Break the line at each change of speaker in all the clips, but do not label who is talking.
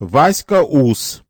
Васька Ус.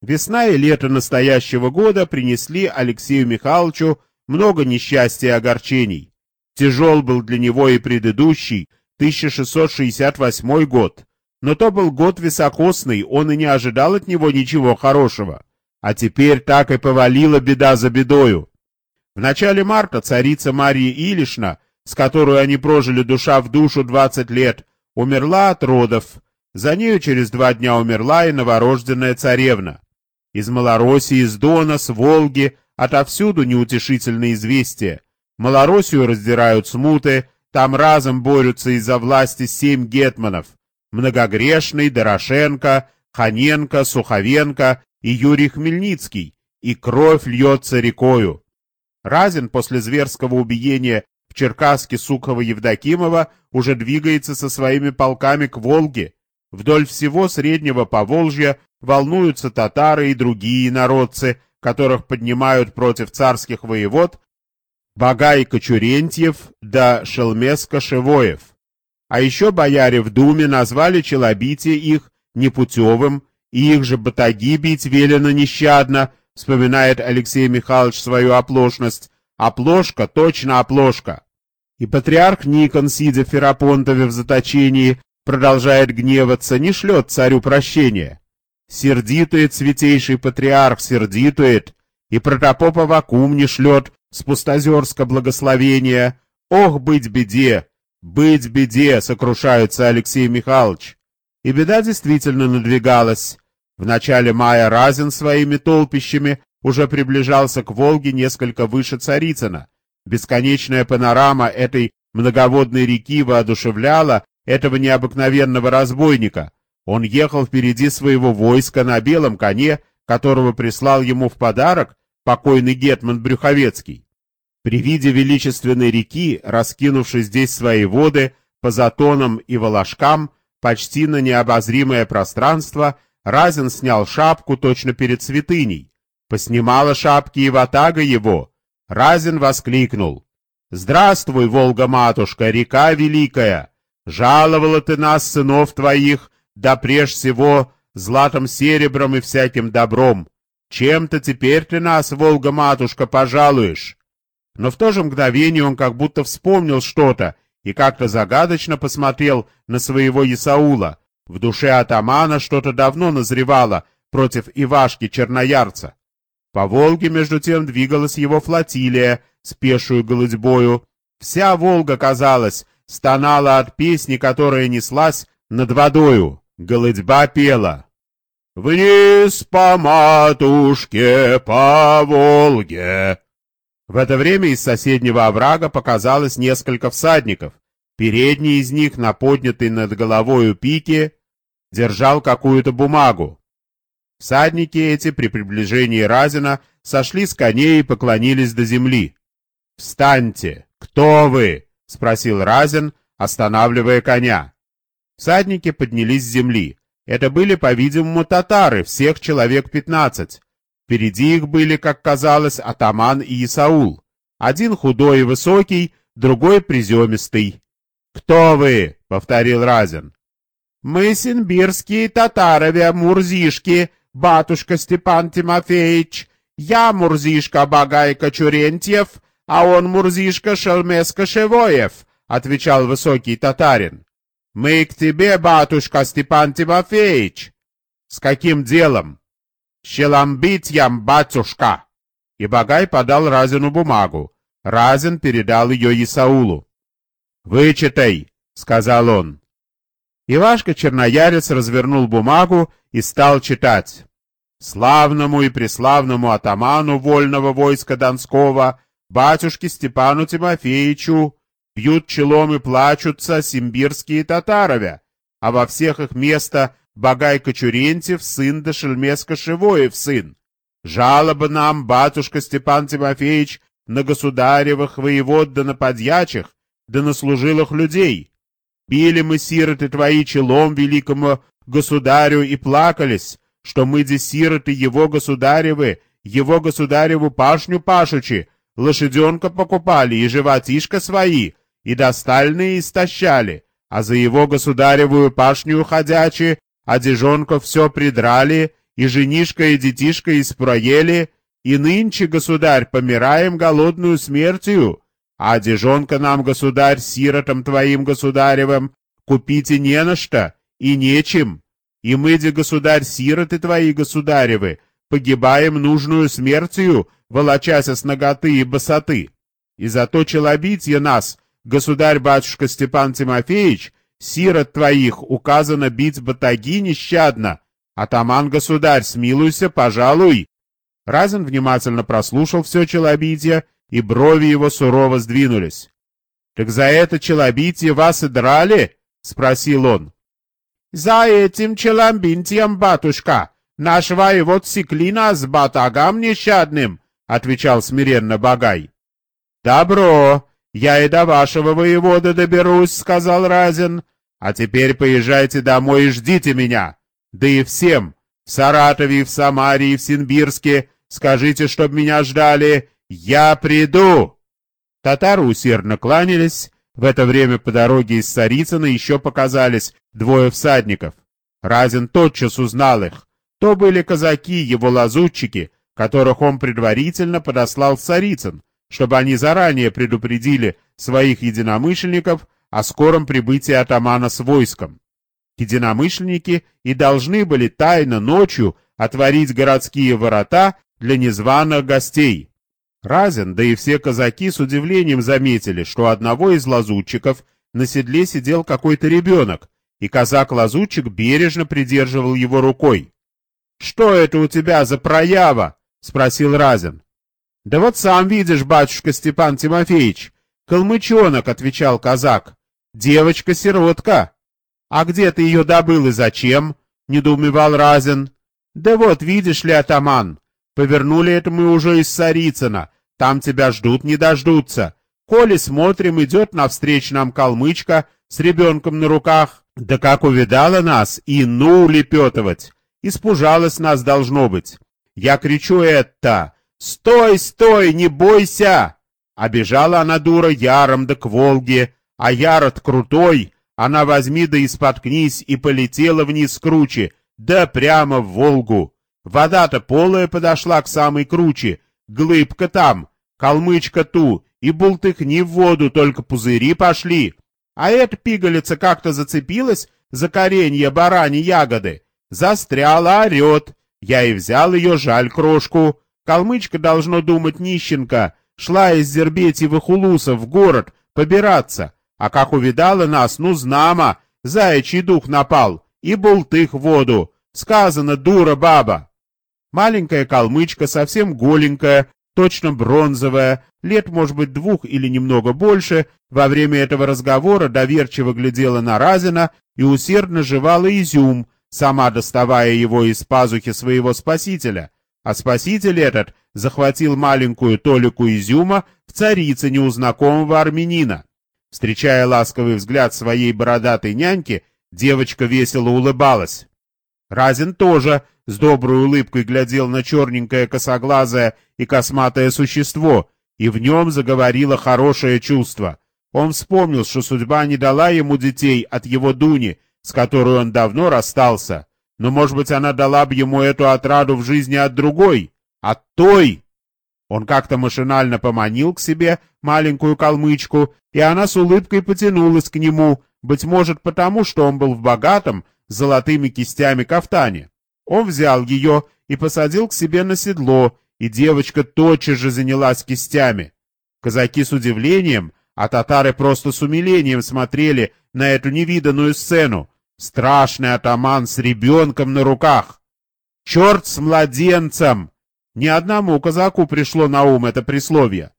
Весна и лето настоящего года принесли Алексею Михайловичу много несчастья и огорчений. Тяжел был для него и предыдущий, 1668 год. Но то был год високосный, он и не ожидал от него ничего хорошего. А теперь так и повалила беда за бедою. В начале марта царица Мария Илишна, с которой они прожили душа в душу 20 лет, умерла от родов. За нею через два дня умерла и новорожденная царевна. Из Малороссии, из Дона, с Волги, отовсюду неутешительные известия. Малороссию раздирают смуты, там разом борются из-за власти семь гетманов. Многогрешный, Дорошенко, Ханенко, Суховенко и Юрий Хмельницкий, и кровь льется рекою. Разин после зверского убиения в Черкасске Сухова-Евдокимова уже двигается со своими полками к Волге. Вдоль всего Среднего Поволжья волнуются татары и другие народцы, которых поднимают против царских воевод Багай Кочурентьев да Шелмес-Кошевоев. А еще бояре в Думе назвали челобитие их непутевым, и их же батаги бить велено нещадно, вспоминает Алексей Михайлович свою оплошность. Оплошка, точно оплошка. И патриарх Никон, сидя в Ферапонтове в заточении, продолжает гневаться, не шлет царю прощения. Сердитует святейший патриарх, сердитует, и протопоп Авакум не шлет с пустозерска благословения. Ох, быть беде! Быть беде, сокрушается Алексей Михайлович. И беда действительно надвигалась. В начале мая Разин своими толпищами уже приближался к Волге несколько выше Царицына. Бесконечная панорама этой многоводной реки воодушевляла этого необыкновенного разбойника. Он ехал впереди своего войска на белом коне, которого прислал ему в подарок покойный гетман Брюховецкий. При виде величественной реки, раскинувшей здесь свои воды по затонам и волошкам, почти на необозримое пространство, Разин снял шапку точно перед святыней. Поснимала шапки и ватага его. Разин воскликнул. «Здравствуй, Волга-матушка, река великая! Жаловала ты нас, сынов твоих, да прежде всего златом серебром и всяким добром. Чем-то теперь ты нас, Волга-матушка, пожалуешь. Но в то же мгновение он как будто вспомнил что-то и как-то загадочно посмотрел на своего Исаула. В душе атамана что-то давно назревало против Ивашки Черноярца. По Волге, между тем, двигалась его флотилия с пешую голодьбою. Вся Волга, казалось, стонала от песни, которая неслась над водою. Голодьба пела. «Вниз по матушке, по Волге!» В это время из соседнего оврага показалось несколько всадников. Передний из них, на поднятой над головою пике, держал какую-то бумагу. Всадники эти при приближении Разина сошли с коней и поклонились до земли. «Встаньте! Кто вы?» — спросил Разин, останавливая коня. Всадники поднялись с земли. Это были, по-видимому, татары, всех человек пятнадцать. Впереди их были, как казалось, атаман и Исаул. Один худой и высокий, другой приземистый. «Кто вы?» — повторил Разин. «Мы синбирские татарове Мурзишки, батюшка Степан Тимофеевич. Я Мурзишка Багайка Чурентьев, а он Мурзишка Шелмеска Шевоев», — отвечал высокий татарин. «Мы к тебе, батюшка Степан Тимофеевич». «С каким делом?» «Щеламбитьям, батюшка!» И Багай подал Разину бумагу. Разин передал ее Исаулу. «Вычитай!» — сказал он. Ивашка Черноярец развернул бумагу и стал читать. «Славному и преславному атаману вольного войска Донского, батюшке Степану Тимофеевичу, пьют челом и плачутся симбирские татаровя, а во всех их место Багай Кочурентьев, сын да Шельмеска Шивоев, сын. Жалоба нам, батюшка Степан Тимофеевич, на государевых воевод да на подьячих, да на служилых людей. Били мы, сироты твои, челом великому государю и плакались, что мы, де сироты его государевы, его государеву пашню пашучи, лошаденка покупали и животишко свои, и достальные истощали, а за его государевую пашню ходячи а дежонка все придрали, и женишка и детишка испроели, и нынче, государь, помираем голодную смертью, а дежонка нам, государь, сиротам твоим государевым, купить не на что, и нечем. И мы, де, государь, сироты твои государевы, погибаем нужную смертью, волочася с ноготы и босоты. И зато челобитье нас, государь-батюшка Степан Тимофеевич, сирот твоих указано бить батаги нещадно. Атаман, государь, смилуйся, пожалуй. Разин внимательно прослушал все челобитие, и брови его сурово сдвинулись. — Так за это челобитие вас и драли? — спросил он. — За этим челобитием, батюшка, наш воевод секли нас батагам нещадным, — отвечал смиренно Багай. — Добро, я и до вашего воевода доберусь, — сказал Разин. — А теперь поезжайте домой и ждите меня. Да и всем, в Саратове, в Самаре, в Синбирске, скажите, чтоб меня ждали, я приду. Татары усердно кланялись. В это время по дороге из Царицына еще показались двое всадников. Разин тотчас узнал их. То были казаки, его лазутчики, которых он предварительно подослал Царицын, чтобы они заранее предупредили своих единомышленников о скором прибытии атамана с войском. Единомышленники и должны были тайно ночью отворить городские ворота для незваных гостей. Разин, да и все казаки с удивлением заметили, что одного из лазутчиков на седле сидел какой-то ребенок, и казак-лазутчик бережно придерживал его рукой. — Что это у тебя за проява? — спросил Разин. — Да вот сам видишь, батюшка Степан Тимофеевич. Калмычонок, — отвечал казак. — Девочка-сиротка. — А где ты ее добыл и зачем? — недоумевал Разин. — Да вот, видишь ли, атаман, повернули это мы уже из Сарицына, там тебя ждут, не дождутся. Коли смотрим, идет навстречу нам калмычка с ребенком на руках. Да как увидала нас, и ну улепетывать. Испужалась нас, должно быть. Я кричу это. «Стой, стой, не бойся!» А бежала она, дура, яром да к Волге, а ярот крутой, она возьми да и споткнись, и полетела вниз круче, да прямо в Волгу. Вода-то полая подошла к самой круче, глыбка там, калмычка ту, и бултыхни в воду, только пузыри пошли. А эта пигалица как-то зацепилась за коренья барани ягоды, застряла, орет. Я и взял ее, жаль крошку. Калмычка, должно думать, нищенка, шла из Зербетьевых улусов в город побираться, а как увидала нас, ну знамо, заячий дух напал, и бултых в воду. Сказано, дура баба. Маленькая калмычка, совсем голенькая, точно бронзовая, лет, может быть, двух или немного больше, во время этого разговора доверчиво глядела на Разина и усердно жевала изюм, сама доставая его из пазухи своего спасителя. А спаситель этот захватил маленькую толику изюма в царице неузнакомого армянина. Встречая ласковый взгляд своей бородатой няньки, девочка весело улыбалась. Разин тоже с доброй улыбкой глядел на черненькое косоглазое и косматое существо, и в нем заговорило хорошее чувство. Он вспомнил, что судьба не дала ему детей от его Дуни, с которой он давно расстался, но, может быть, она дала бы ему эту отраду в жизни от другой, от той. Он как-то машинально поманил к себе маленькую калмычку, и она с улыбкой потянулась к нему, быть может, потому, что он был в богатом, золотыми кистями кафтане. Он взял ее и посадил к себе на седло, и девочка тотчас же занялась кистями. Казаки с удивлением, а татары просто с умилением смотрели на эту невиданную сцену. Страшный атаман с ребенком на руках. Черт с младенцем! Ни одному казаку пришло на ум это присловие.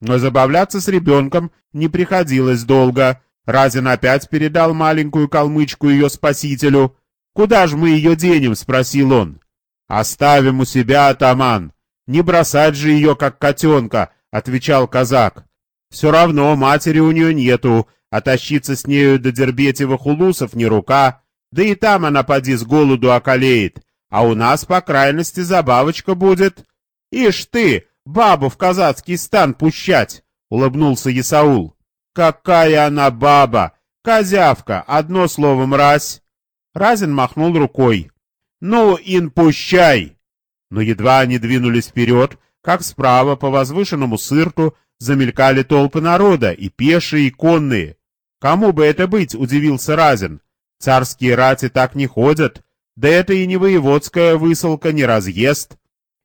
Но забавляться с ребенком не приходилось долго. Разин опять передал маленькую калмычку ее спасителю. «Куда же мы ее денем?» — спросил он. «Оставим у себя, атаман. Не бросать же ее, как котенка», — отвечал казак. «Все равно матери у нее нету, а тащиться с нею до Дербетевых улусов не рука. Да и там она, поди, с голоду околеет. А у нас, по крайности, забавочка будет. Ишь ты, бабу в казацкий стан пущать!» — улыбнулся Исаул. Какая она баба! Козявка, одно слово мразь! Разин махнул рукой. «Ну, ин, пущай!» Но едва они двинулись вперед, как справа по возвышенному сырту замелькали толпы народа, и пешие, и конные. «Кому бы это быть?» — удивился Разин. «Царские рати так не ходят, да это и не воеводская высылка, не разъезд».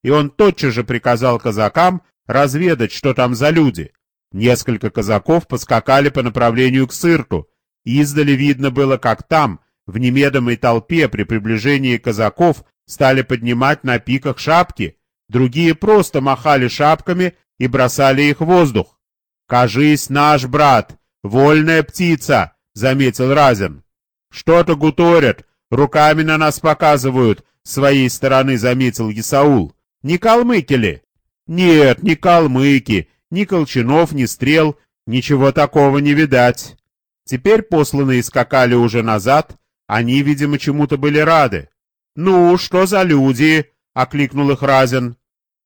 И он тотчас же приказал казакам разведать, что там за люди. Несколько казаков поскакали по направлению к сырту. Издали видно было, как там, в немедомой толпе при приближении казаков, стали поднимать на пиках шапки, другие просто махали шапками и бросали их в воздух. «Кажись, наш брат, вольная птица!» — заметил Разин. «Что-то гуторят, руками на нас показывают», — своей стороны заметил Исаул. «Не калмыки ли?» «Нет, не калмыки, ни колчанов, ни стрел, ничего такого не видать». Теперь посланные скакали уже назад, они, видимо, чему-то были рады. «Ну, что за люди?» — окликнул их Разин.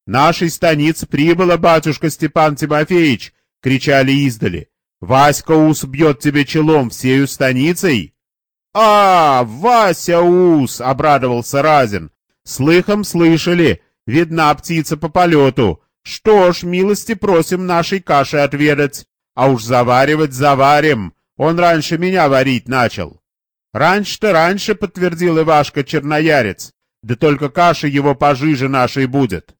«Нашей станице прибыло, батюшка Степан Тимофеевич!» — кричали издали. «Васька Ус бьет тебе челом всею станицей!» «А, Вася Ус!» — обрадовался Разин. «Слыхом слышали, видна птица по полету. Что ж, милости просим нашей каши отведать. А уж заваривать заварим. Он раньше меня варить начал». «Раньше-то раньше», — подтвердил Ивашка Черноярец. «Да только каша его пожиже нашей будет».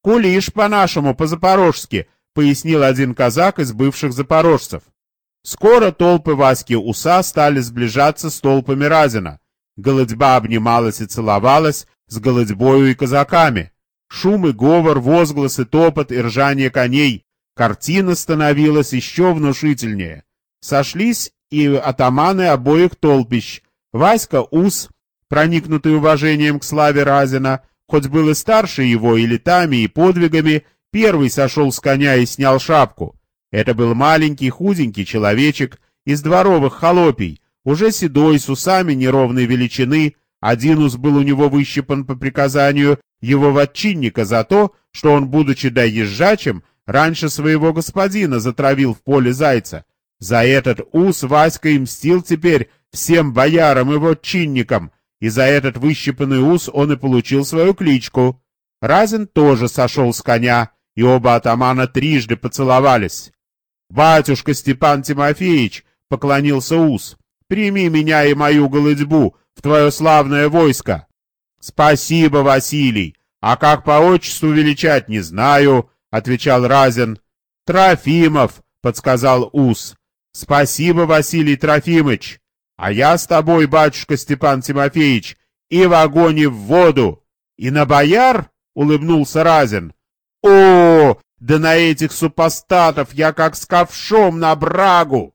«Кулиш по-нашему, по-запорожски», — пояснил один казак из бывших запорожцев. Скоро толпы Васьки Уса стали сближаться с толпами Разина. Голодьба обнималась и целовалась с голодьбою и казаками. Шум и говор, возгласы, топот и ржание коней. Картина становилась еще внушительнее. Сошлись и атаманы обоих толпищ. Васька Ус, проникнутый уважением к славе Разина, Хоть был и старше его и летами, и подвигами, первый сошел с коня и снял шапку. Это был маленький худенький человечек из дворовых холопий, уже седой, с усами неровной величины, один ус был у него выщипан по приказанию его ватчинника за то, что он, будучи доезжачем, раньше своего господина затравил в поле зайца. За этот ус Васька и мстил теперь всем боярам и ватчинникам, и за этот выщипанный ус он и получил свою кличку. Разин тоже сошел с коня, и оба атамана трижды поцеловались. «Батюшка Степан Тимофеевич!» — поклонился ус. «Прими меня и мою голодьбу в твое славное войско!» «Спасибо, Василий! А как по отчеству величать, не знаю!» — отвечал Разин. «Трофимов!» — подсказал ус. «Спасибо, Василий Трофимыч!» А я с тобой, батюшка Степан Тимофеевич, и в огонь, и в воду. И на бояр? — улыбнулся Разин. О, да на этих супостатов я как с ковшом на брагу!